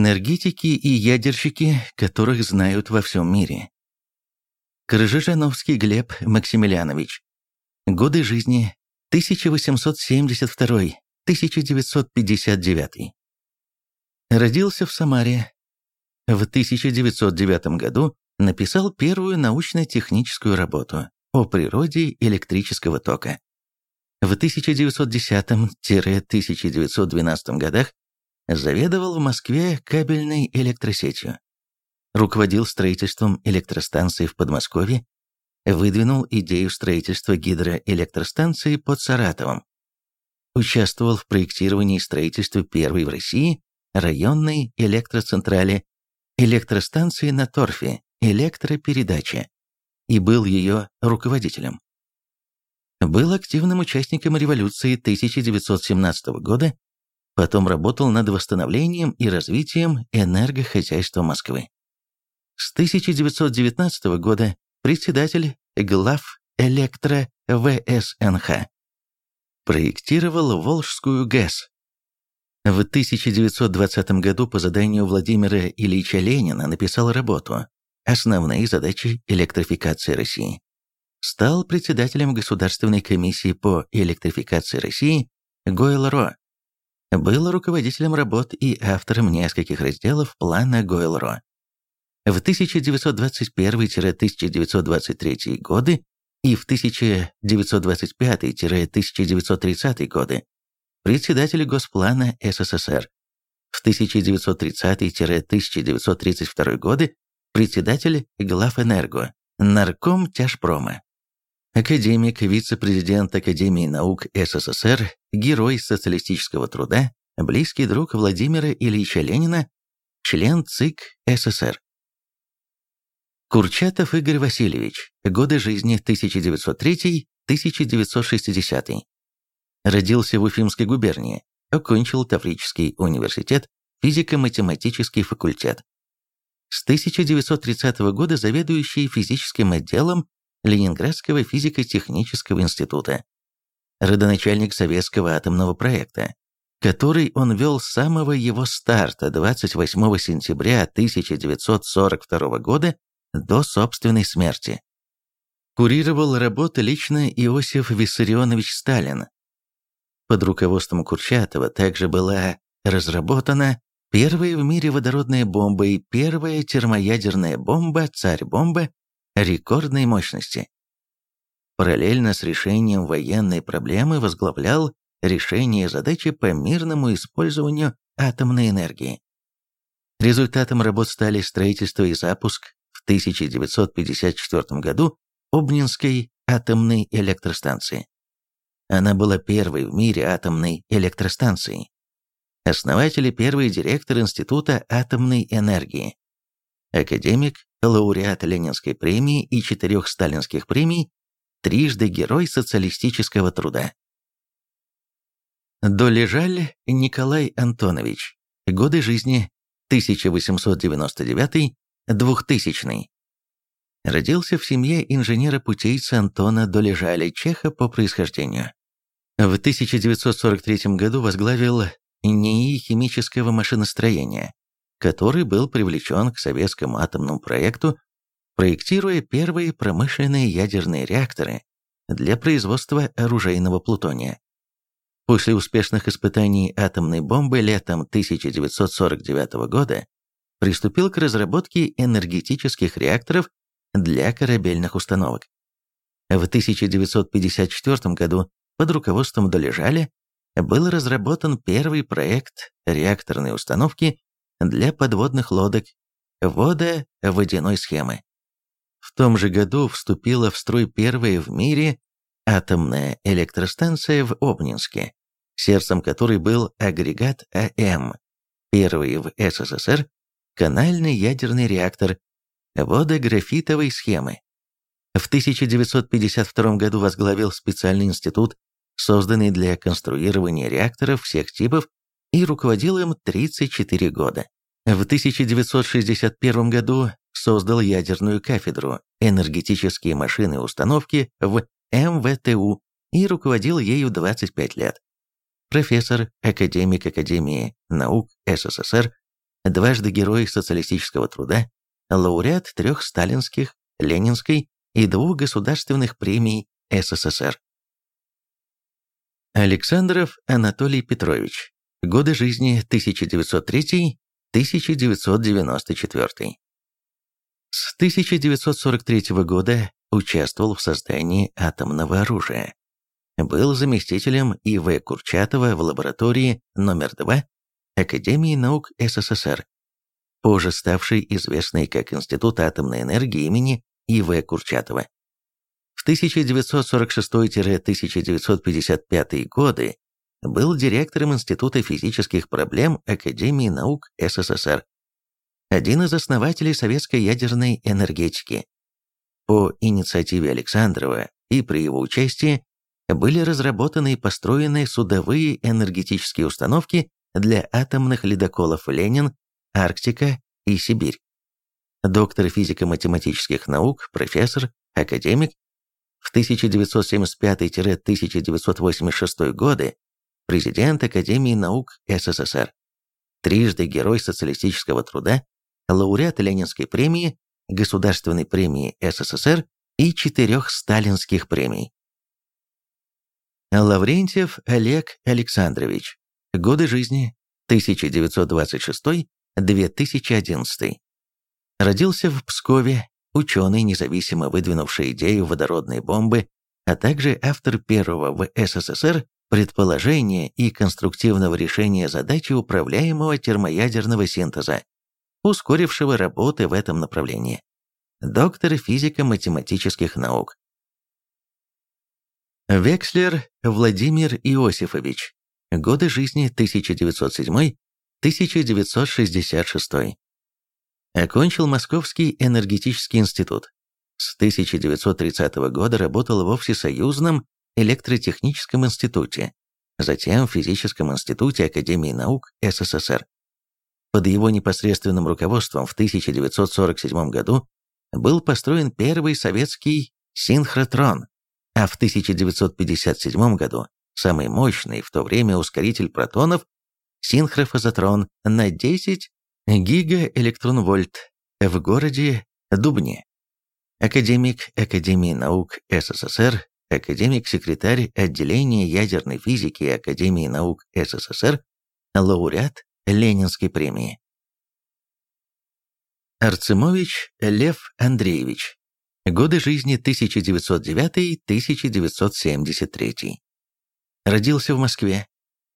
Энергетики и ядерщики, которых знают во всем мире. Крыжижановский Глеб Максимiliaнович. Годы жизни 1872-1959. Родился в Самаре. В 1909 году написал первую научно-техническую работу о природе электрического тока. В 1910-1912 годах заведовал в Москве кабельной электросетью. Руководил строительством электростанции в Подмосковье, выдвинул идею строительства гидроэлектростанции под Саратовом. Участвовал в проектировании и строительстве первой в России районной электроцентрали, электростанции на торфе, электропередачи, и был ее руководителем. Был активным участником революции 1917 года, потом работал над восстановлением и развитием энергохозяйства Москвы. С 1919 года председатель глав Электро ВСНХ. Проектировал Волжскую ГЭС. В 1920 году по заданию Владимира Ильича Ленина написал работу «Основные задачи электрификации России». Стал председателем Государственной комиссии по электрификации России Гойл-Ро. Был руководителем работ и автором нескольких разделов плана Гойл-Ро. В 1921-1923 годы и в 1925-1930 годы председатель Госплана СССР. В 1930-1932 годы председатель Главэнерго, нарком тяжпрома. Академик, вице-президент Академии наук СССР, герой социалистического труда, близкий друг Владимира Ильича Ленина, член ЦИК СССР. Курчатов Игорь Васильевич. Годы жизни 1903-1960. Родился в Уфимской губернии. Окончил Таврический университет, физико-математический факультет. С 1930 года заведующий физическим отделом Ленинградского физико-технического института. Родоначальник советского атомного проекта, который он вел с самого его старта 28 сентября 1942 года до собственной смерти. Курировал работы лично Иосиф Виссарионович Сталин. Под руководством Курчатова также была разработана первая в мире водородная бомба и первая термоядерная бомба «Царь-бомба» рекордной мощности. Параллельно с решением военной проблемы возглавлял решение задачи по мирному использованию атомной энергии. Результатом работ стали строительство и запуск в 1954 году Обнинской атомной электростанции. Она была первой в мире атомной электростанцией. Основатель и первый директор Института атомной энергии. Академик, лауреат Ленинской премии и четырех сталинских премий, трижды Герой социалистического труда. Долежаль Николай Антонович. Годы жизни 1899 2000 Родился в семье инженера-путейца Антона Долежаля, чеха по происхождению. В 1943 году возглавил НИИ химического машиностроения, который был привлечен к советскому атомному проекту, проектируя первые промышленные ядерные реакторы для производства оружейного плутония. После успешных испытаний атомной бомбы летом 1949 года приступил к разработке энергетических реакторов для корабельных установок. В 1954 году под руководством Долежаля был разработан первый проект реакторной установки для подводных лодок водо-водяной схемы. В том же году вступила в строй первая в мире атомная электростанция в Обнинске, сердцем которой был агрегат АМ, первый в СССР канальный ядерный реактор водографитовой схемы. В 1952 году возглавил специальный институт, созданный для конструирования реакторов всех типов, и руководил им 34 года. В 1961 году создал ядерную кафедру «Энергетические машины и установки» в МВТУ и руководил ею 25 лет. Профессор, академик Академии наук СССР, дважды Герой социалистического труда, лауреат трех сталинских, ленинской и двух государственных премий СССР. Александров Анатолий Петрович. Годы жизни 1903-1994. С 1943 года участвовал в создании атомного оружия. Был заместителем И.В. Курчатова в лаборатории номер 2 Академии наук СССР, позже ставшей известной как Институт атомной энергии имени И.В. Курчатова. В 1946-1955 годы был директором Института физических проблем Академии наук СССР, один из основателей советской ядерной энергетики. По инициативе Александрова и при его участии были разработаны и построены судовые энергетические установки для атомных ледоколов «Ленин», «Арктика» и «Сибирь». Доктор физико-математических наук, профессор, академик, в 1975-1986 годы президент Академии наук СССР, трижды Герой социалистического труда, лауреат Ленинской премии, Государственной премии СССР и четырех сталинских премий. Лаврентьев Олег Александрович. Годы жизни 1926-2011. Родился в Пскове, ученый, независимо выдвинувший идею водородной бомбы, а также автор первого в СССР предположения и конструктивного решения задачи управляемого термоядерного синтеза, ускорившего работы в этом направлении. Доктор физико-математических наук. Векслер Владимир Иосифович. Годы жизни 1907-1966. Окончил Московский энергетический институт. С 1930 года работал во Всесоюзном электротехническом институте, затем в Физическом институте Академии наук СССР. Под его непосредственным руководством в 1947 году был построен первый советский синхротрон, а в 1957 году самый мощный в то время ускоритель протонов синхрофазотрон на 10 гигаэлектронвольт в городе Дубне. Академик Академии наук СССР, академик-секретарь отделения ядерной физики Академии наук СССР, лауреат Ленинской премии. Арцемович Лев Андреевич. Годы жизни 1909-1973. Родился в Москве.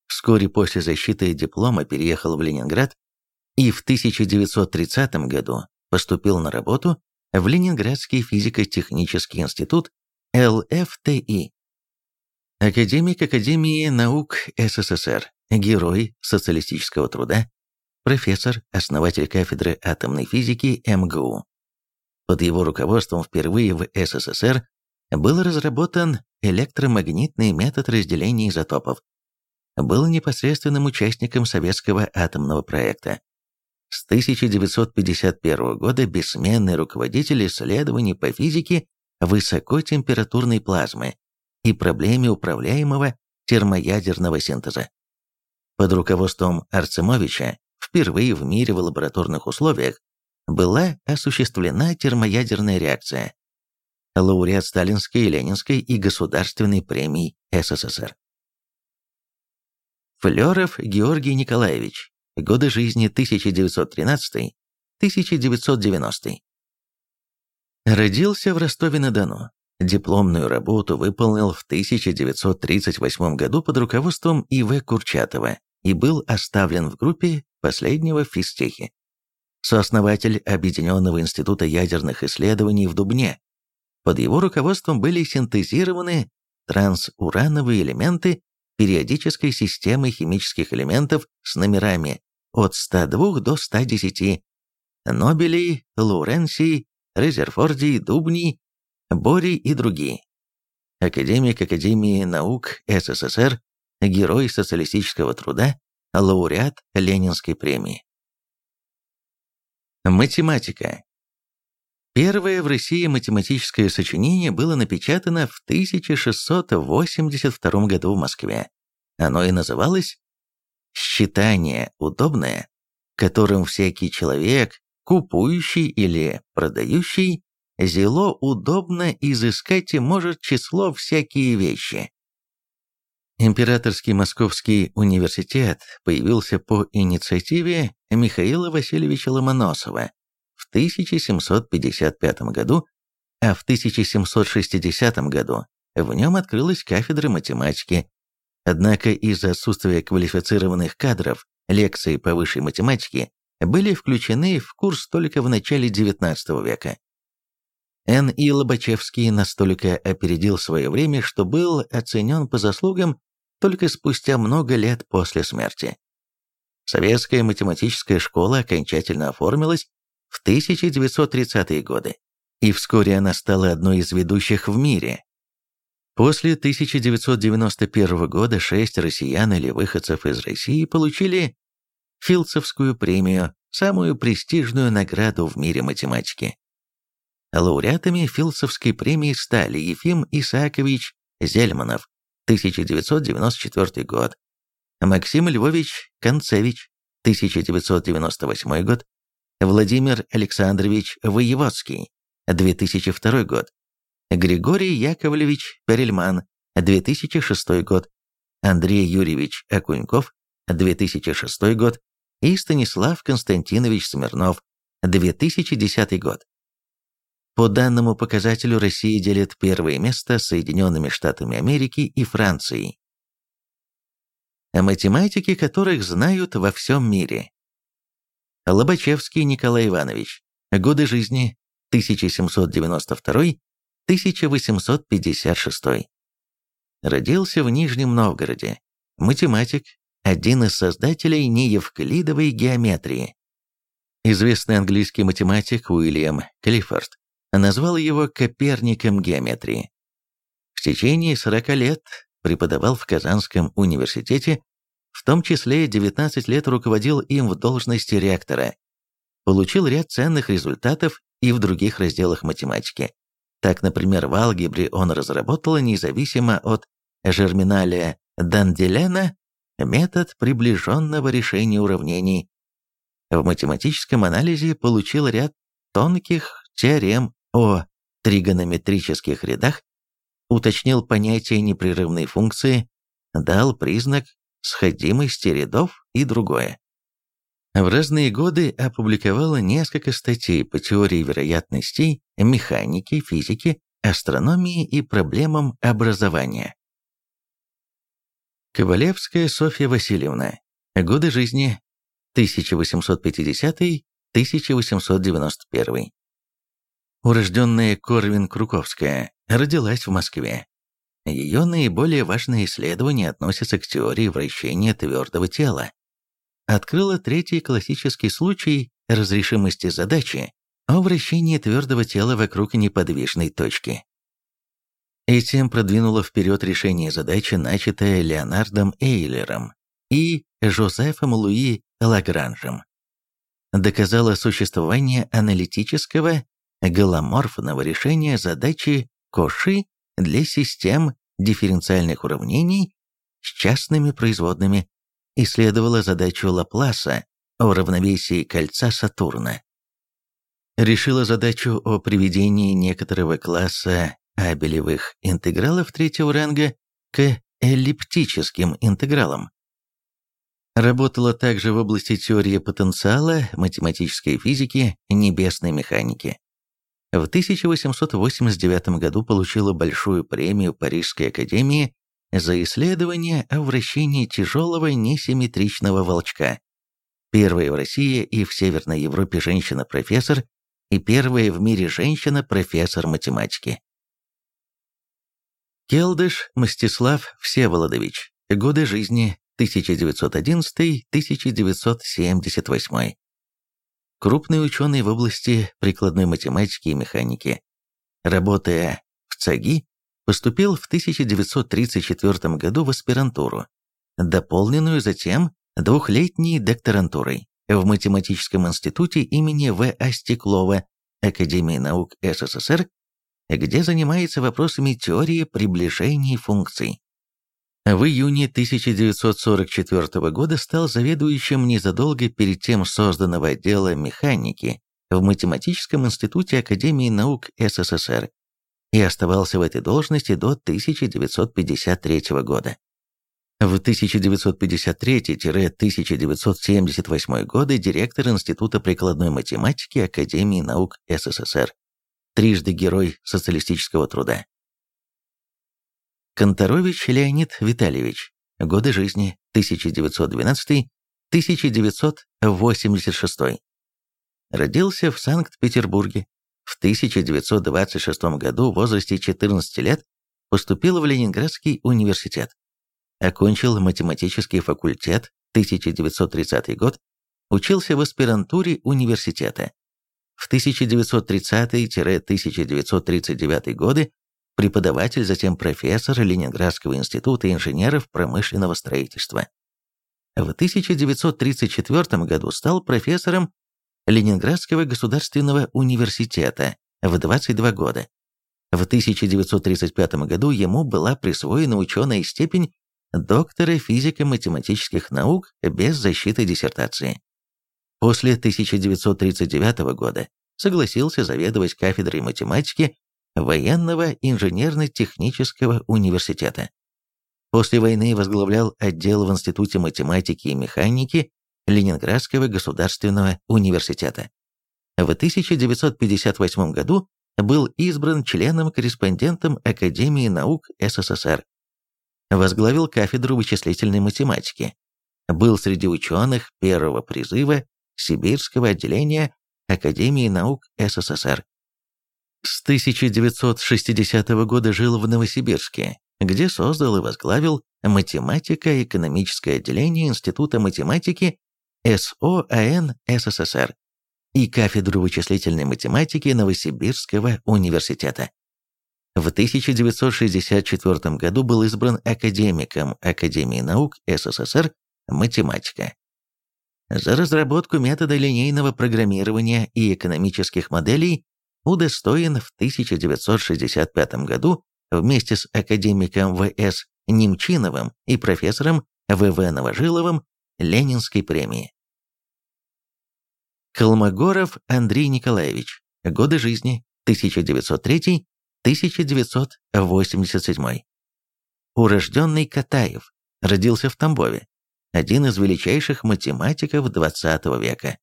Вскоре после защиты диплома переехал в Ленинград и в 1930 году поступил на работу в Ленинградский физико-технический институт ЛФТИ. Академик Академии наук СССР, герой социалистического труда, профессор, основатель кафедры атомной физики МГУ. Под его руководством впервые в СССР был разработан электромагнитный метод разделения изотопов. Был непосредственным участником советского атомного проекта. С 1951 года бессменный руководитель исследований по физике высокотемпературной плазмы и проблеме управляемого термоядерного синтеза. Под руководством Арцемовича впервые в мире в лабораторных условиях была осуществлена термоядерная реакция. Лауреат Сталинской, Ленинской и Государственной премий СССР. Флеров Георгий Николаевич. Годы жизни 1913-1990. Родился в Ростове-на-Дону. Дипломную работу выполнил в 1938 году под руководством И.В. Курчатова и был оставлен в группе последнего физтехи сооснователь Объединенного института ядерных исследований в Дубне. Под его руководством были синтезированы трансурановые элементы периодической системы химических элементов с номерами от 102 до 110, Нобелей, Лоуренсий, Резерфордий, Дубний, Борий и другие. Академик Академии наук СССР, Герой социалистического труда, лауреат Ленинской премии. Математика. Первое в России математическое сочинение было напечатано в 1682 году в Москве. Оно и называлось «Считание удобное, которым всякий человек, купующий или продающий, зело удобно изыскать и может число всякие вещи. Императорский Московский университет появился по инициативе Михаила Васильевича Ломоносова в 1755 году, а в 1760 году в нем открылась кафедра математики. Однако из-за отсутствия квалифицированных кадров лекции по высшей математике были включены в курс только в начале XIX века. Н. И. Лобачевский настолько опередил свое время, что был оценен по заслугам только спустя много лет после смерти. Советская математическая школа окончательно оформилась в 1930-е годы, и вскоре она стала одной из ведущих в мире. После 1991 года шесть россиян или выходцев из России получили Филдсовскую премию, самую престижную награду в мире математики. Лауреатами Филдсовской премии стали Ефим Исаакович Зельманов, 1994 год, Максим Львович Концевич, 1998 год, Владимир Александрович Воеводский, 2002 год, Григорий Яковлевич Перельман, 2006 год, Андрей Юрьевич Окуньков, 2006 год и Станислав Константинович Смирнов, 2010 год. По данному показателю Россия делит первое место с Соединенными Штатами Америки и Францией. Математики, которых знают во всем мире. Лобачевский Николай Иванович. Годы жизни 1792-1856. Родился в Нижнем Новгороде. Математик, один из создателей неевклидовой геометрии. Известный английский математик Уильям Клиффорд назвал его Коперником геометрии. В течение 40 лет преподавал в Казанском университете, в том числе 19 лет руководил им в должности ректора. Получил ряд ценных результатов и в других разделах математики. Так, например, в алгебре он разработал независимо от Жерминаля Данделена метод приближенного решения уравнений. В математическом анализе получил ряд тонких теорем о тригонометрических рядах, уточнил понятие непрерывной функции, дал признак сходимости рядов и другое. В разные годы опубликовала несколько статей по теории вероятностей, механике, физике, астрономии и проблемам образования. Ковалевская Софья Васильевна. Годы жизни 1850-1891. Урожденная Корвин Круковская родилась в Москве. Ее наиболее важные исследования относятся к теории вращения твердого тела. Открыла третий классический случай разрешимости задачи о вращении твердого тела вокруг неподвижной точки. Этим продвинула вперед решение задачи, начатое Леонардом Эйлером и Жозефом Луи Лагранжем. Доказала существование аналитического голоморфного решения задачи Коши для систем дифференциальных уравнений с частными производными, исследовала задачу Лапласа о равновесии кольца Сатурна. Решила задачу о приведении некоторого класса абелевых интегралов третьего ранга к эллиптическим интегралам. Работала также в области теории потенциала, математической физики, небесной механики. В 1889 году получила большую премию Парижской академии за исследование о вращении тяжелого несимметричного волчка. Первая в России и в Северной Европе женщина-профессор и первая в мире женщина-профессор математики. Келдыш Мстислав Всеволодович. Годы жизни 1911-1978 крупный ученый в области прикладной математики и механики. Работая в ЦАГИ, поступил в 1934 году в аспирантуру, дополненную затем двухлетней докторантурой в Математическом институте имени В.А. Стеклова Академии наук СССР, где занимается вопросами теории приближений функций. В июне 1944 года стал заведующим незадолго перед тем созданного отдела механики в Математическом институте Академии наук СССР и оставался в этой должности до 1953 года. В 1953-1978 годы директор Института прикладной математики Академии наук СССР, трижды Герой социалистического труда. Конторович Леонид Витальевич. Годы жизни 1912-1986. Родился в Санкт-Петербурге. В 1926 году в возрасте 14 лет поступил в Ленинградский университет. Окончил математический факультет 1930 год, учился в аспирантуре университета. В 1930-1939 годы преподаватель, затем профессор Ленинградского института инженеров промышленного строительства. В 1934 году стал профессором Ленинградского государственного университета в 22 года. В 1935 году ему была присвоена ученая степень доктора физико-математических наук без защиты диссертации. После 1939 года согласился заведовать кафедрой математики военного инженерно-технического университета. После войны возглавлял отдел в Институте математики и механики Ленинградского государственного университета. В 1958 году был избран членом-корреспондентом Академии наук СССР. Возглавил кафедру вычислительной математики. Был среди ученых первого призыва Сибирского отделения Академии наук СССР. С 1960 года жил в Новосибирске, где создал и возглавил математико-экономическое отделение Института математики СОАН СССР и кафедру вычислительной математики Новосибирского университета. В 1964 году был избран академиком Академии наук СССР математика. За разработку метода линейного программирования и экономических моделей удостоен в 1965 году вместе с академиком В.С. Немчиновым и профессором В.В. Новожиловым Ленинской премии. Колмогоров Андрей Николаевич. Годы жизни 1903-1987. Урожденный Катаев. Родился в Тамбове. Один из величайших математиков XX века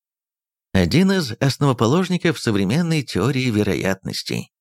один из основоположников современной теории вероятностей.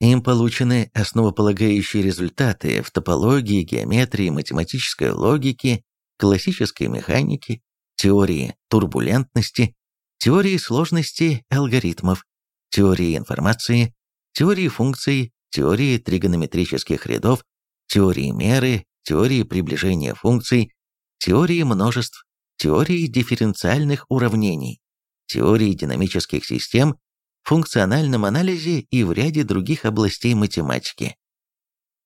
Им получены основополагающие результаты в топологии, геометрии, математической логике, классической механике, теории турбулентности, теории сложности алгоритмов, теории информации, теории функций, теории тригонометрических рядов, теории меры, теории приближения функций, теории множеств, теории дифференциальных уравнений теории динамических систем, функциональном анализе и в ряде других областей математики.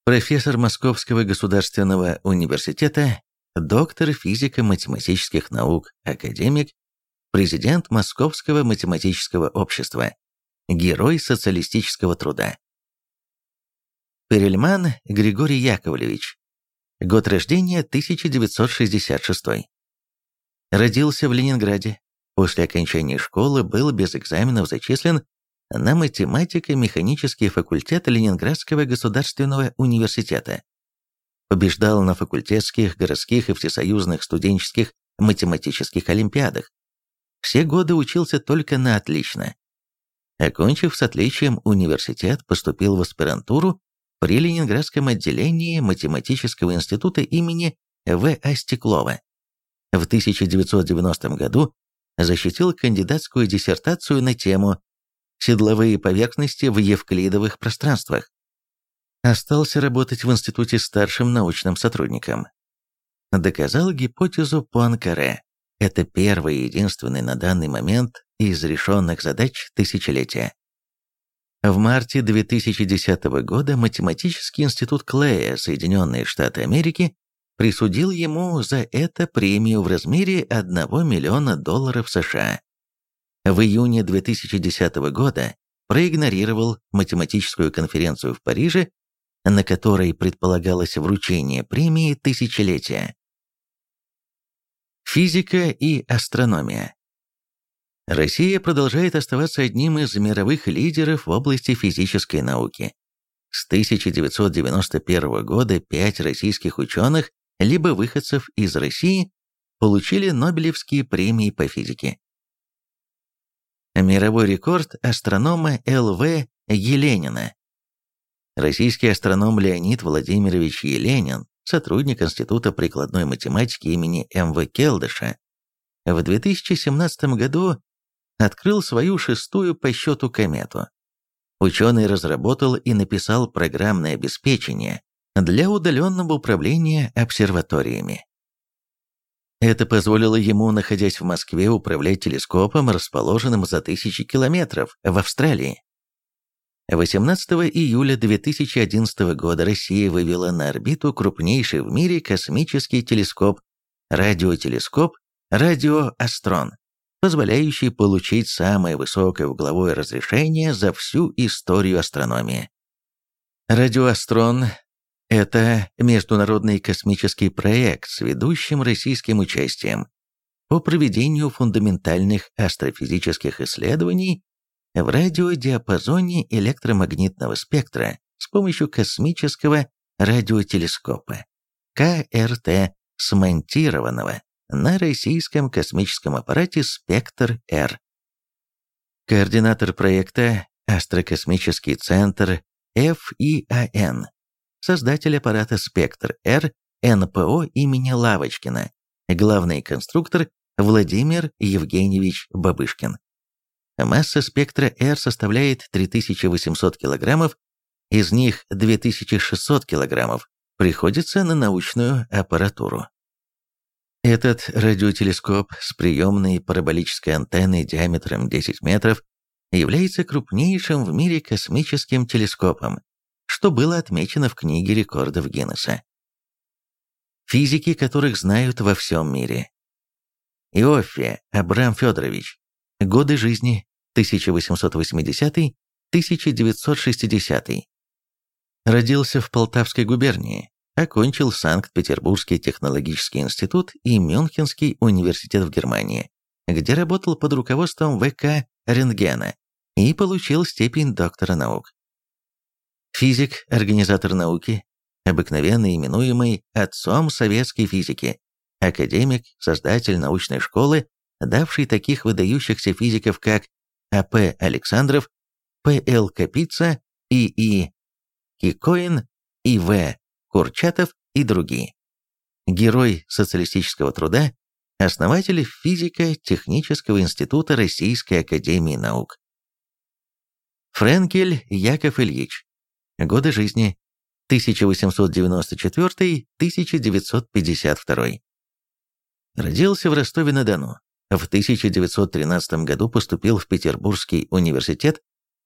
Профессор Московского государственного университета, доктор физико-математических наук, академик, президент Московского математического общества, герой социалистического труда. Перельман Григорий Яковлевич. Год рождения 1966. Родился в Ленинграде, После окончания школы был без экзаменов зачислен на математико-механический факультет Ленинградского государственного университета. Побеждал на факультетских, городских и всесоюзных студенческих математических олимпиадах. Все годы учился только на отлично. Окончив с отличием университет, поступил в аспирантуру при Ленинградском отделении Математического института имени В. А. Стеклова. В 1990 году защитил кандидатскую диссертацию на тему «Седловые поверхности в евклидовых пространствах». Остался работать в институте старшим научным сотрудником. Доказал гипотезу Пуанкаре. Это первый и единственный на данный момент из решенных задач тысячелетия. В марте 2010 года Математический институт Клея, Соединенные Штаты Америки, присудил ему за это премию в размере 1 миллиона долларов США. В июне 2010 года проигнорировал математическую конференцию в Париже, на которой предполагалось вручение премии тысячелетия. Физика и астрономия Россия продолжает оставаться одним из мировых лидеров в области физической науки. С 1991 года пять российских ученых, либо выходцев из России, получили Нобелевские премии по физике. Мировой рекорд астронома Л.В. Еленина. Российский астроном Леонид Владимирович Еленин, сотрудник Института прикладной математики имени М.В. Келдыша, в 2017 году открыл свою шестую по счету комету. Ученый разработал и написал программное обеспечение для удаленного управления обсерваториями. Это позволило ему, находясь в Москве, управлять телескопом, расположенным за тысячи километров в Австралии. 18 июля 2011 года Россия вывела на орбиту крупнейший в мире космический телескоп, радиотелескоп «Радиоастрон», позволяющий получить самое высокое угловое разрешение за всю историю астрономии. Радиоастрон это международный космический проект с ведущим российским участием по проведению фундаментальных астрофизических исследований в радиодиапазоне электромагнитного спектра с помощью космического радиотелескопа КРТ, смонтированного на российском космическом аппарате «Спектр-Р». Координатор проекта – Астрокосмический центр ФИАН создатель аппарата «Спектр-Р» НПО имени Лавочкина, главный конструктор Владимир Евгеньевич Бабышкин. Масса спектра R составляет 3800 кг, из них 2600 кг приходится на научную аппаратуру. Этот радиотелескоп с приемной параболической антенной диаметром 10 метров является крупнейшим в мире космическим телескопом, что было отмечено в книге рекордов Гиннесса. Физики, которых знают во всем мире. Иоффе Абрам Федорович. Годы жизни 1880-1960. Родился в Полтавской губернии, окончил Санкт-Петербургский технологический институт и Мюнхенский университет в Германии, где работал под руководством ВК Рентгена и получил степень доктора наук. Физик, организатор науки, обыкновенно именуемый отцом советской физики, академик, создатель научной школы, давшей таких выдающихся физиков, как А.П. Александров, П.Л. Капица, И.И. Кикоин, И.В. Курчатов и другие. Герой социалистического труда, основатель физико-технического института Российской академии наук. Френкель Яков Ильич, Годы жизни 1894-1952. Родился в Ростове-на-Дону. В 1913 году поступил в Петербургский университет,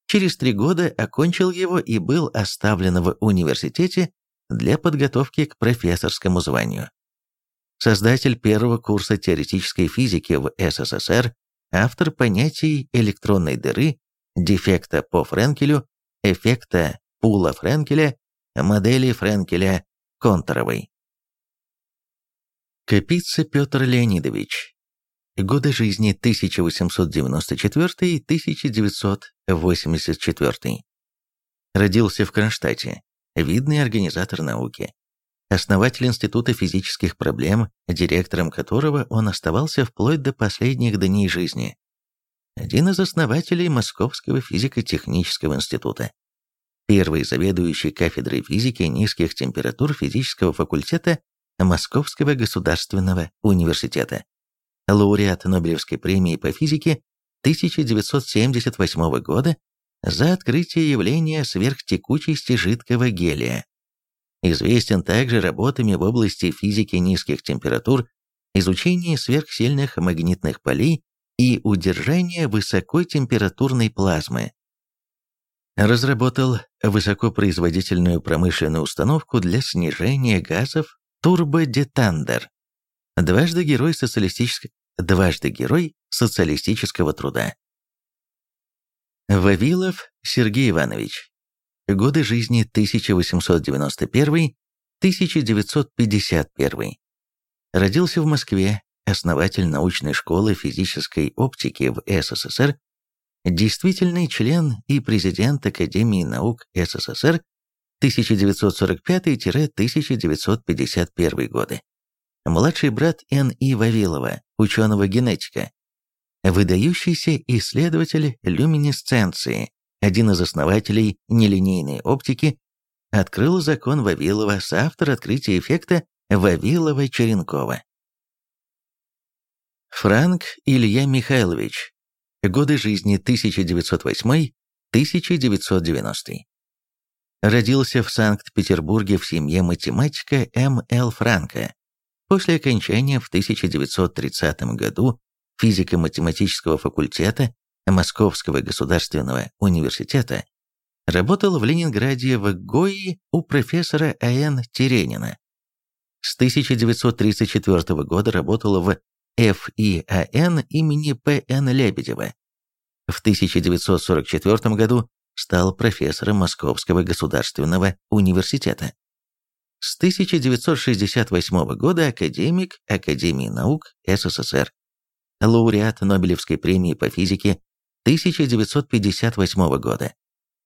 через три года окончил его и был оставлен в университете для подготовки к профессорскому званию. Создатель первого курса теоретической физики в СССР, автор понятий электронной дыры, дефекта по Френкелю, эффекта Пула Френкеля, модели Френкеля Конторовой. Капица Петр Леонидович. Годы жизни 1894-1984. Родился в Кронштадте. Видный организатор науки. Основатель Института физических проблем, директором которого он оставался вплоть до последних дней жизни. Один из основателей Московского физико-технического института первый заведующий кафедрой физики низких температур физического факультета Московского государственного университета, лауреат Нобелевской премии по физике 1978 года за открытие явления сверхтекучести жидкого гелия. Известен также работами в области физики низких температур, изучения сверхсильных магнитных полей и удержания высокотемпературной плазмы разработал высокопроизводительную промышленную установку для снижения газов турбодетандер. Дважды герой социалистического, дважды герой социалистического труда. Вавилов Сергей Иванович. Годы жизни 1891-1951. Родился в Москве, основатель научной школы физической оптики в СССР, действительный член и президент Академии наук СССР 1945-1951 годы. Младший брат Н.И. Вавилова, ученого-генетика. Выдающийся исследователь люминесценции, один из основателей нелинейной оптики, открыл закон Вавилова, соавтор открытия эффекта Вавилова-Черенкова. Франк Илья Михайлович. Годы жизни 1908-1990. Родился в Санкт-Петербурге в семье математика М.Л. Франка. После окончания в 1930 году физико-математического факультета Московского государственного университета работал в Ленинграде в ГОИ у профессора А.Н. Теренина. С 1934 года работал в ФИАН имени П.Н. Лебедева. В 1944 году стал профессором Московского государственного университета. С 1968 года академик Академии наук СССР, лауреат Нобелевской премии по физике 1958 года.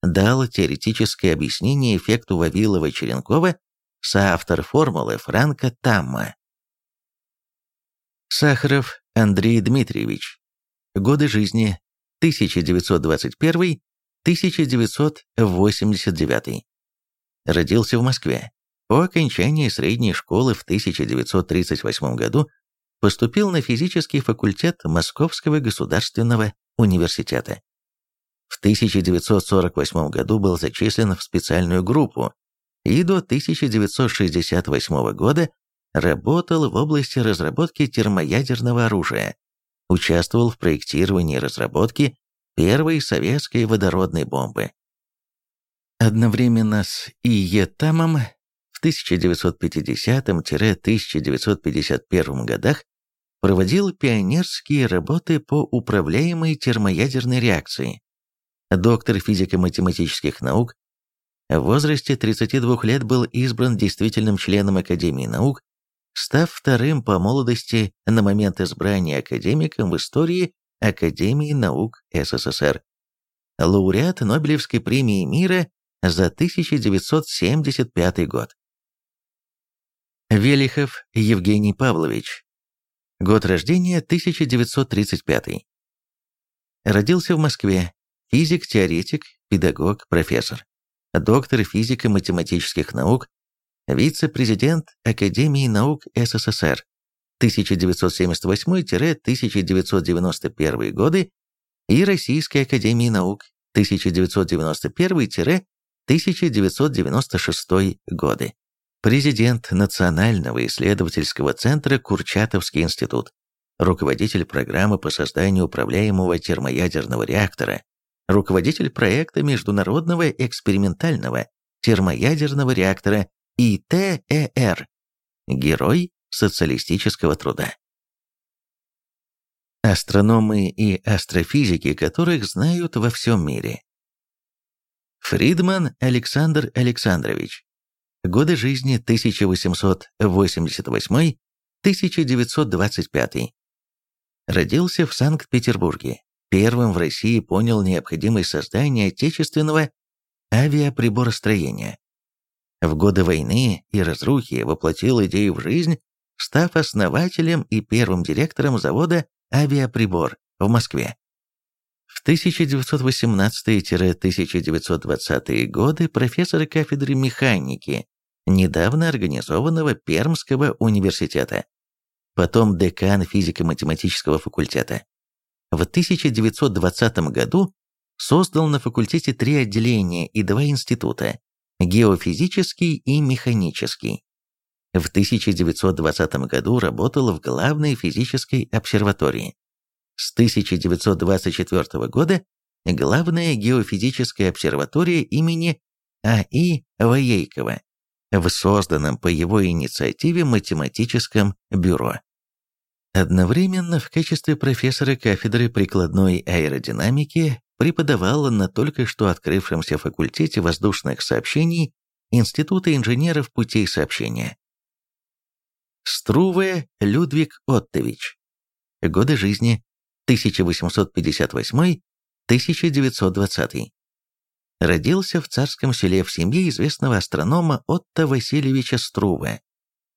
Дал теоретическое объяснение эффекту Вавилова-Черенкова, соавтор формулы Франка Тамма. Сахаров Андрей Дмитриевич. Годы жизни 1921-1989. Родился в Москве. По окончании средней школы в 1938 году поступил на физический факультет Московского государственного университета. В 1948 году был зачислен в специальную группу и до 1968 года работал в области разработки термоядерного оружия, участвовал в проектировании и разработке первой советской водородной бомбы. Одновременно с Иетамом 1950-1951 годах проводил пионерские работы по управляемой термоядерной реакции. Доктор физико-математических наук в возрасте 32 лет был избран действительным членом Академии наук став вторым по молодости на момент избрания академиком в истории Академии наук СССР. Лауреат Нобелевской премии мира за 1975 год. Велихов Евгений Павлович. Год рождения 1935. Родился в Москве. Физик-теоретик, педагог, профессор. Доктор физико-математических наук, вице-президент Академии наук СССР 1978-1991 годы и Российской Академии наук 1991-1996 годы. Президент Национального исследовательского центра Курчатовский институт, руководитель программы по созданию управляемого термоядерного реактора, руководитель проекта международного экспериментального термоядерного реактора ИТЭР. Герой социалистического труда. Астрономы и астрофизики, которых знают во всем мире. Фридман Александр Александрович. Годы жизни 1888-1925. Родился в Санкт-Петербурге. Первым в России понял необходимость создания отечественного авиаприборостроения. В годы войны и разрухи воплотил идею в жизнь, став основателем и первым директором завода «Авиаприбор» в Москве. В 1918-1920 годы профессор кафедры механики недавно организованного Пермского университета, потом декан физико-математического факультета. В 1920 году создал на факультете три отделения и два института геофизический и механический. В 1920 году работал в главной физической обсерватории. С 1924 года главная геофизическая обсерватория имени А.И. Воейкова в созданном по его инициативе математическом бюро. Одновременно в качестве профессора кафедры прикладной аэродинамики преподавал на только что открывшемся факультете воздушных сообщений Института инженеров путей сообщения. Струве Людвиг Оттович. Годы жизни 1858-1920. Родился в царском селе в семье известного астронома Отто Васильевича Струве,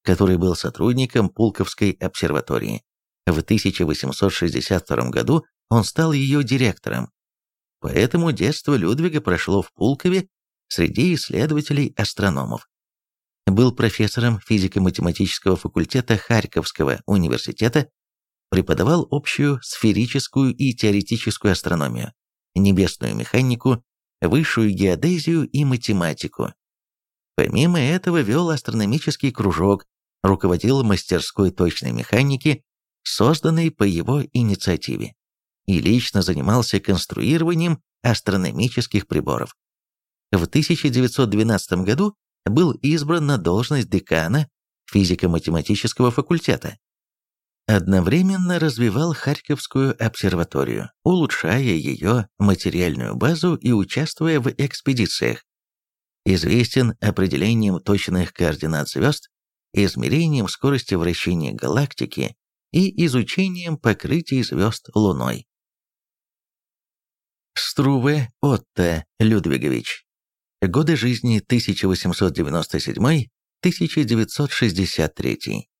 который был сотрудником Пулковской обсерватории. В 1862 году он стал ее директором. Поэтому детство Людвига прошло в Пулкове среди исследователей-астрономов. Был профессором физико-математического факультета Харьковского университета, преподавал общую сферическую и теоретическую астрономию, небесную механику, высшую геодезию и математику. Помимо этого вел астрономический кружок, руководил мастерской точной механики, созданной по его инициативе, и лично занимался конструированием астрономических приборов. В 1912 году был избран на должность декана физико-математического факультета. Одновременно развивал Харьковскую обсерваторию, улучшая ее материальную базу и участвуя в экспедициях. Известен определением точных координат звезд, измерением скорости вращения галактики и изучением покрытий звезд Луной. Струве Отто Людвигович. Годы жизни 1897-1963.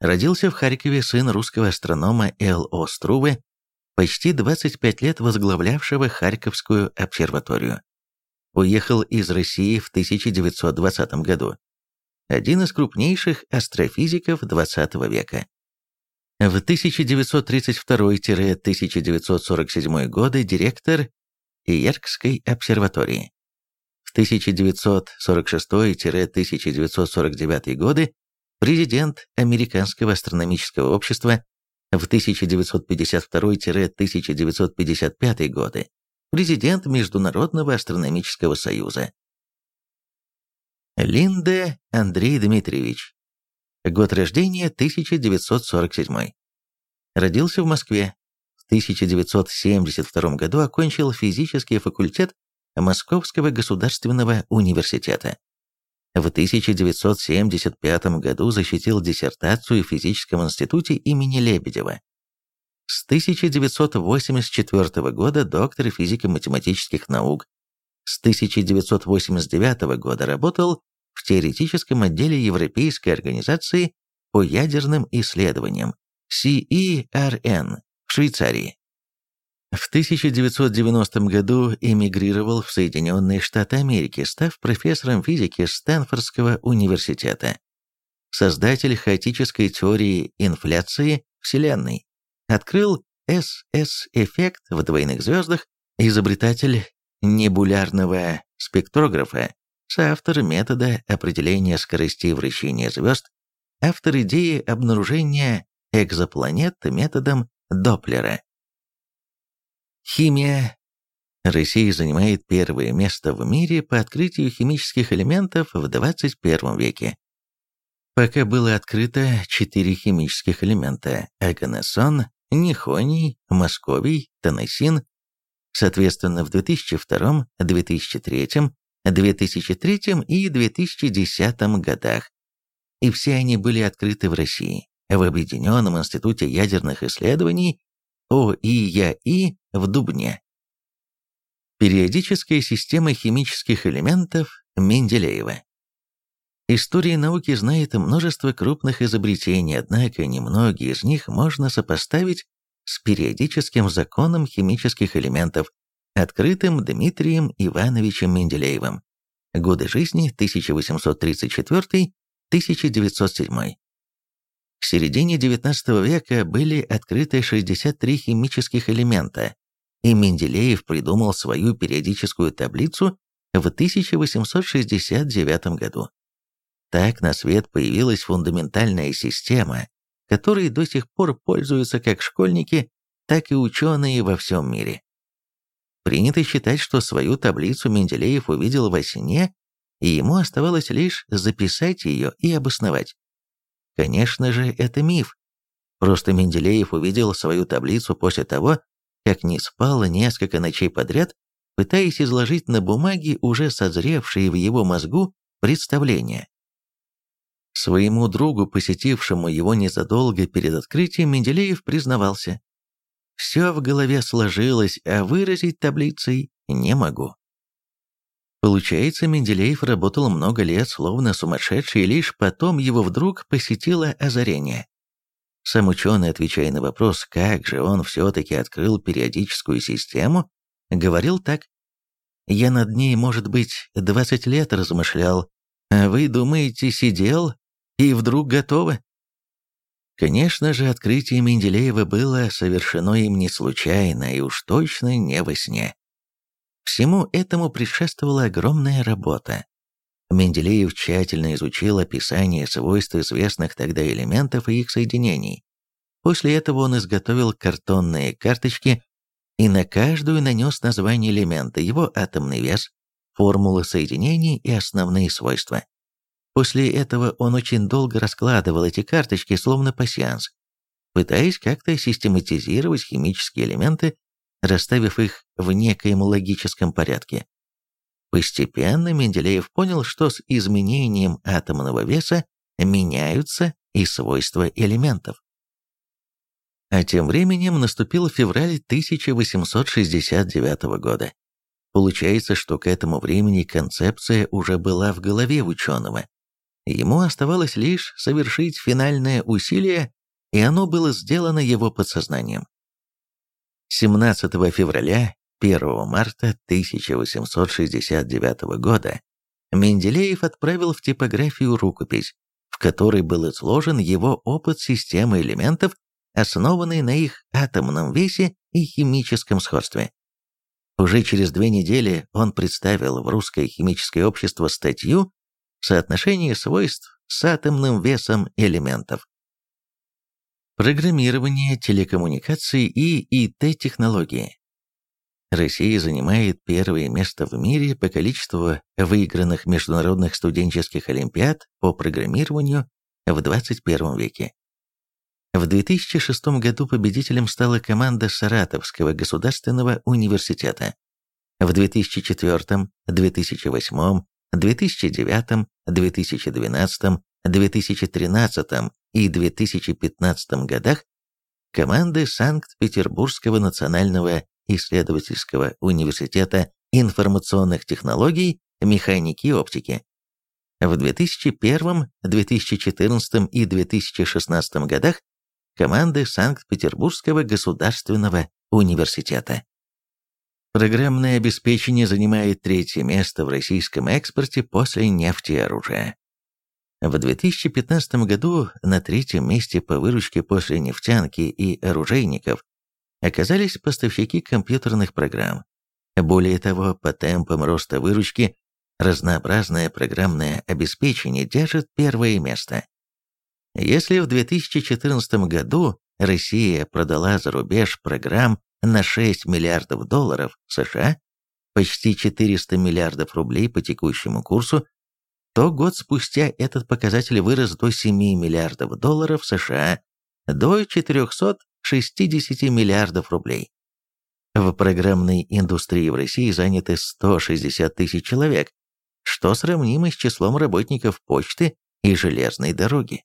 Родился в Харькове сын русского астронома Л.О. Струве, почти 25 лет возглавлявшего Харьковскую обсерваторию. Уехал из России в 1920 году. Один из крупнейших астрофизиков XX века. В 1932-1947 годы директор Иеркской обсерватории. В 1946-1949 годы президент Американского астрономического общества, в 1952-1955 годы президент Международного астрономического союза. Линде Андрей Дмитриевич, Год рождения 1947. Родился в Москве. В 1972 году окончил физический факультет Московского государственного университета. В 1975 году защитил диссертацию в физическом институте имени Лебедева. С 1984 года доктор физико-математических наук. С 1989 года работал в теоретическом отделе Европейской организации по ядерным исследованиям CERN в Швейцарии. В 1990 году эмигрировал в Соединенные Штаты Америки, став профессором физики Стэнфордского университета. Создатель хаотической теории инфляции Вселенной. Открыл СС-эффект в двойных звездах, изобретатель небулярного спектрографа соавтор метода определения скоростей вращения звезд, автор идеи обнаружения экзопланет методом Доплера. Химия. Россия занимает первое место в мире по открытию химических элементов в 21 веке. Пока было открыто четыре химических элемента – агонесон, нихоний, московий, тоносин. Соответственно, в 2002, 2003, 2003 и 2010 годах. И все они были открыты в России, в Объединенном институте ядерных исследований ОИЯИ в Дубне. Периодическая система химических элементов Менделеева. История науки знает множество крупных изобретений, однако немногие из них можно сопоставить с периодическим законом химических элементов, открытым Дмитрием Ивановичем Менделеевым. Годы жизни 1834-1907. К середине XIX века были открыты 63 химических элемента, и Менделеев придумал свою периодическую таблицу в 1869 году. Так на свет появилась фундаментальная система, которой до сих пор пользуются как школьники, так и ученые во всем мире. Принято считать, что свою таблицу Менделеев увидел во сне, и ему оставалось лишь записать ее и обосновать. Конечно же, это миф. Просто Менделеев увидел свою таблицу после того, как не спал несколько ночей подряд, пытаясь изложить на бумаге уже созревшие в его мозгу представления. Своему другу, посетившему его незадолго перед открытием, Менделеев признавался. «Все в голове сложилось, а выразить таблицей не могу». Получается, Менделеев работал много лет, словно сумасшедший, и лишь потом его вдруг посетило озарение. Сам ученый, отвечая на вопрос, как же он все-таки открыл периодическую систему, говорил так. «Я над ней, может быть, 20 лет размышлял, а вы, думаете, сидел и вдруг готово?» Конечно же, открытие Менделеева было совершено им не случайно и уж точно не во сне. Всему этому предшествовала огромная работа. Менделеев тщательно изучил описание свойств известных тогда элементов и их соединений. После этого он изготовил картонные карточки и на каждую нанес название элемента, его атомный вес, формулы соединений и основные свойства. После этого он очень долго раскладывал эти карточки, словно пасьянс, пытаясь как-то систематизировать химические элементы расставив их в некоем логическом порядке. Постепенно Менделеев понял, что с изменением атомного веса меняются и свойства элементов. А тем временем наступил февраль 1869 года. Получается, что к этому времени концепция уже была в голове ученого. Ему оставалось лишь совершить финальное усилие, и оно было сделано его подсознанием. 17 февраля 1 марта 1869 года Менделеев отправил в типографию рукопись, в которой был изложен его опыт системы элементов, основанной на их атомном весе и химическом сходстве. Уже через две недели он представил в Русское химическое общество статью «Соотношение свойств с атомным весом элементов» программирование, телекоммуникации и ИТ-технологии. Россия занимает первое место в мире по количеству выигранных международных студенческих олимпиад по программированию в 21 веке. В 2006 году победителем стала команда Саратовского государственного университета. В 2004, 2008, 2009, 2012, 2013 и 2015 годах команды Санкт-Петербургского национального исследовательского университета информационных технологий, механики и оптики. В 2001, 2014 и 2016 годах команды Санкт-Петербургского государственного университета. Программное обеспечение занимает третье место в российском экспорте после нефти и оружия. В 2015 году на третьем месте по выручке после нефтянки и оружейников оказались поставщики компьютерных программ. Более того, по темпам роста выручки разнообразное программное обеспечение держит первое место. Если в 2014 году Россия продала за рубеж программ на 6 миллиардов долларов США, почти 400 миллиардов рублей по текущему курсу, то год спустя этот показатель вырос до 7 миллиардов долларов США, до 460 миллиардов рублей. В программной индустрии в России заняты 160 тысяч человек, что сравнимо с числом работников почты и железной дороги.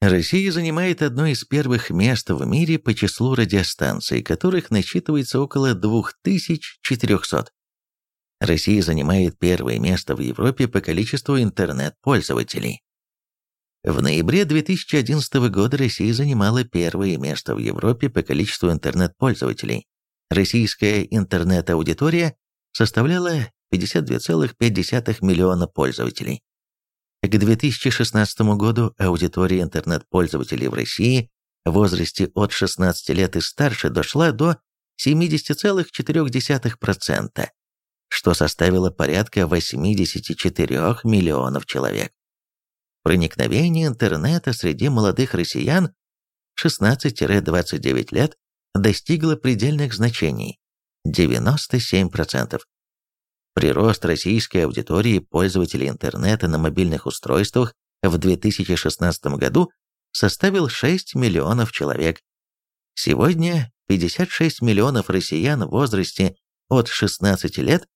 Россия занимает одно из первых мест в мире по числу радиостанций, которых насчитывается около 2400. Россия занимает первое место в Европе по количеству интернет-пользователей. В ноябре 2011 года Россия занимала первое место в Европе по количеству интернет-пользователей. Российская интернет-аудитория составляла 52,5 миллиона пользователей. К 2016 году аудитория интернет-пользователей в России в возрасте от 16 лет и старше дошла до 70,4%, что составило порядка 84 миллионов человек. Проникновение интернета среди молодых россиян 16-29 лет достигло предельных значений – 97%. Прирост российской аудитории пользователей интернета на мобильных устройствах в 2016 году составил 6 миллионов человек. Сегодня 56 миллионов россиян в возрасте от 16 лет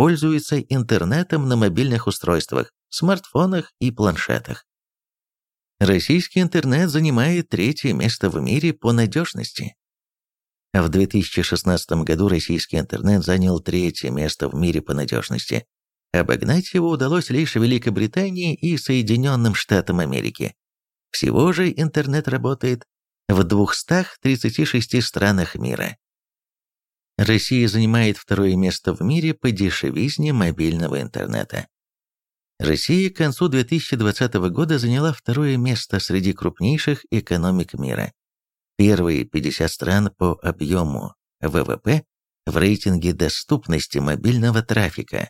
пользуются интернетом на мобильных устройствах, смартфонах и планшетах. Российский интернет занимает третье место в мире по надежности. В 2016 году российский интернет занял третье место в мире по надежности. Обогнать его удалось лишь Великобритании и Соединенным Штатам Америки. Всего же интернет работает в 236 странах мира. Россия занимает второе место в мире по дешевизне мобильного интернета. Россия к концу 2020 года заняла второе место среди крупнейших экономик мира. Первые 50 стран по объему ВВП в рейтинге доступности мобильного трафика.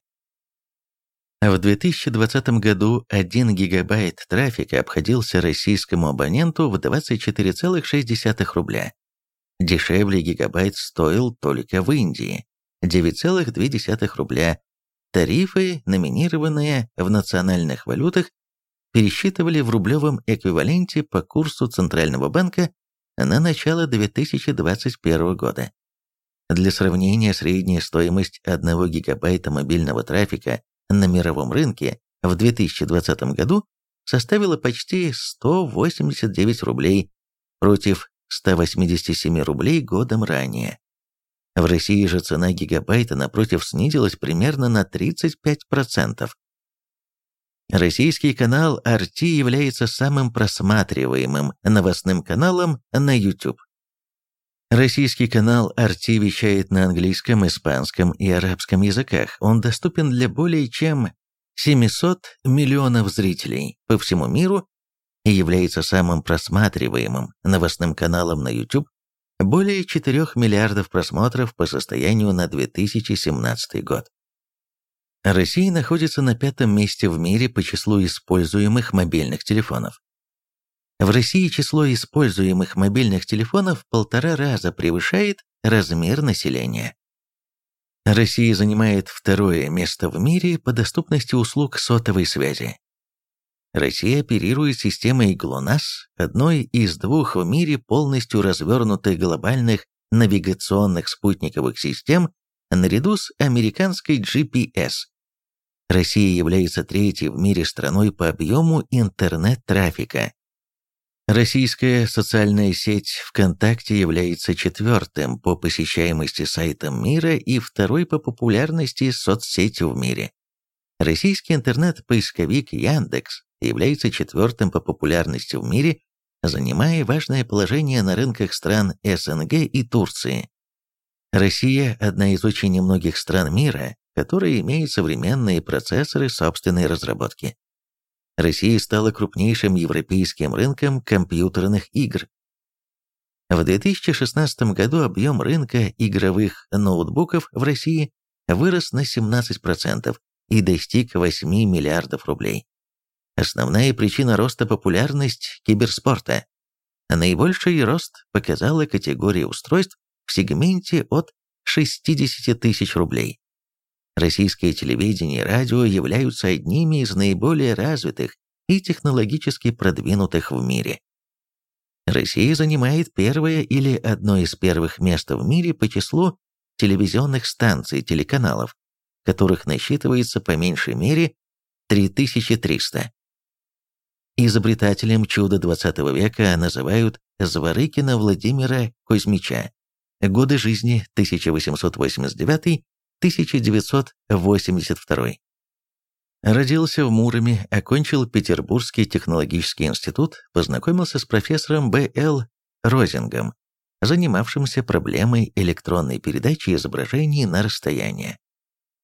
В 2020 году 1 гигабайт трафика обходился российскому абоненту в 24,6 рубля. Дешевле гигабайт стоил только в Индии – 9,2 рубля, Тарифы, номинированные в национальных валютах, пересчитывали в рублевом эквиваленте по курсу Центрального банка на начало 2021 года. Для сравнения, средняя стоимость 1 гигабайта мобильного трафика на мировом рынке в 2020 году составила почти 189 рублей против 187 рублей годом ранее. В России же цена гигабайта, напротив, снизилась примерно на 35%. Российский канал RT является самым просматриваемым новостным каналом на YouTube. Российский канал RT вещает на английском, испанском и арабском языках. Он доступен для более чем 700 миллионов зрителей по всему миру и является самым просматриваемым новостным каналом на YouTube более 4 миллиардов просмотров по состоянию на 2017 год. Россия находится на пятом месте в мире по числу используемых мобильных телефонов. В России число используемых мобильных телефонов в полтора раза превышает размер населения. Россия занимает второе место в мире по доступности услуг сотовой связи. Россия оперирует системой ГЛОНАСС, одной из двух в мире полностью развернутых глобальных навигационных спутниковых систем наряду с американской GPS. Россия является третьей в мире страной по объему интернет-трафика. Российская социальная сеть ВКонтакте является четвертым по посещаемости сайтом мира и второй по популярности соцсетью в мире. Российский интернет-поисковик Яндекс является четвертым по популярности в мире, занимая важное положение на рынках стран СНГ и Турции. Россия – одна из очень немногих стран мира, которая имеет современные процессоры собственной разработки. Россия стала крупнейшим европейским рынком компьютерных игр. В 2016 году объем рынка игровых ноутбуков в России вырос на 17% и достиг 8 миллиардов рублей. Основная причина роста – популярность киберспорта. Наибольший рост показала категория устройств в сегменте от 60 тысяч рублей. Российское телевидение и радио являются одними из наиболее развитых и технологически продвинутых в мире. Россия занимает первое или одно из первых мест в мире по числу телевизионных станций телеканалов, которых насчитывается по меньшей мере 3300. Изобретателем чуда XX века называют Зворыкина Владимира Кузьмича. Годы жизни 1889-1982. Родился в Муроме, окончил Петербургский технологический институт, познакомился с профессором Б.Л. Розингом, занимавшимся проблемой электронной передачи изображений на расстояние.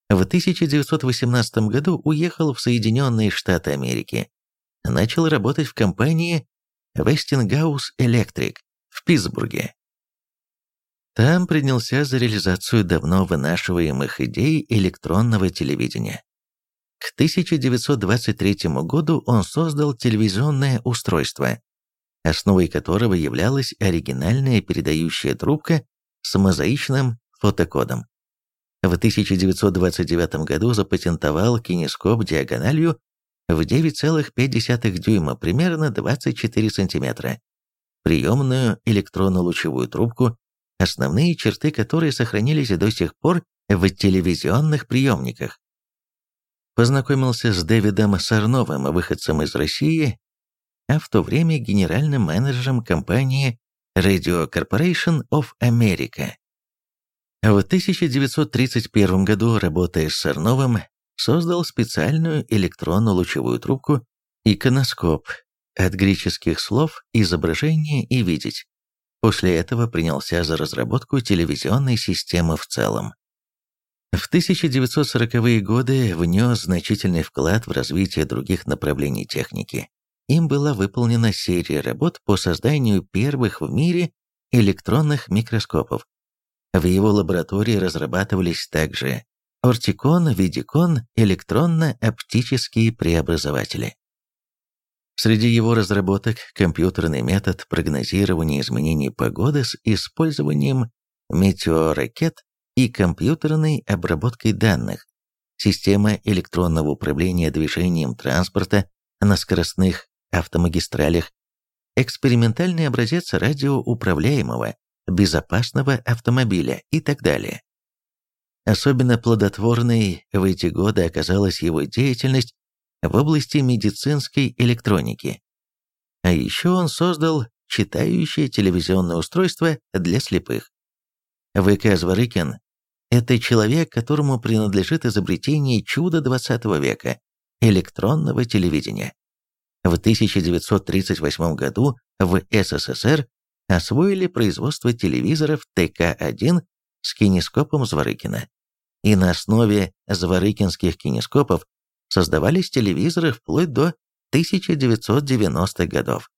В 1918 году уехал в Соединенные Штаты Америки, начал работать в компании Westinghouse Electric в Питтсбурге. Там принялся за реализацию давно вынашиваемых идей электронного телевидения. К 1923 году он создал телевизионное устройство, основой которого являлась оригинальная передающая трубка с мозаичным фотокодом. В 1929 году запатентовал кинескоп диагональю в 9,5 дюйма, примерно 24 сантиметра, приемную электронно-лучевую трубку, основные черты которой сохранились до сих пор в телевизионных приемниках. Познакомился с Дэвидом Сарновым, выходцем из России, а в то время генеральным менеджером компании Radio Corporation of America. В 1931 году, работая с Сарновым, создал специальную электронно-лучевую трубку «иконоскоп» от греческих слов «изображение» и «видеть». После этого принялся за разработку телевизионной системы в целом. В 1940-е годы внес значительный вклад в развитие других направлений техники. Им была выполнена серия работ по созданию первых в мире электронных микроскопов. В его лаборатории разрабатывались также ортикон, видикон, электронно-оптические преобразователи. Среди его разработок компьютерный метод прогнозирования изменений погоды с использованием метеоракет и компьютерной обработкой данных, система электронного управления движением транспорта на скоростных автомагистралях, экспериментальный образец радиоуправляемого, безопасного автомобиля и так далее. Особенно плодотворной в эти годы оказалась его деятельность в области медицинской электроники. А еще он создал читающее телевизионное устройство для слепых. В.К. Зворыкин – это человек, которому принадлежит изобретение чуда XX века – электронного телевидения. В 1938 году в СССР освоили производство телевизоров ТК-1 с кинескопом Зворыкина. И на основе зворыкинских кинескопов создавались телевизоры вплоть до 1990-х годов.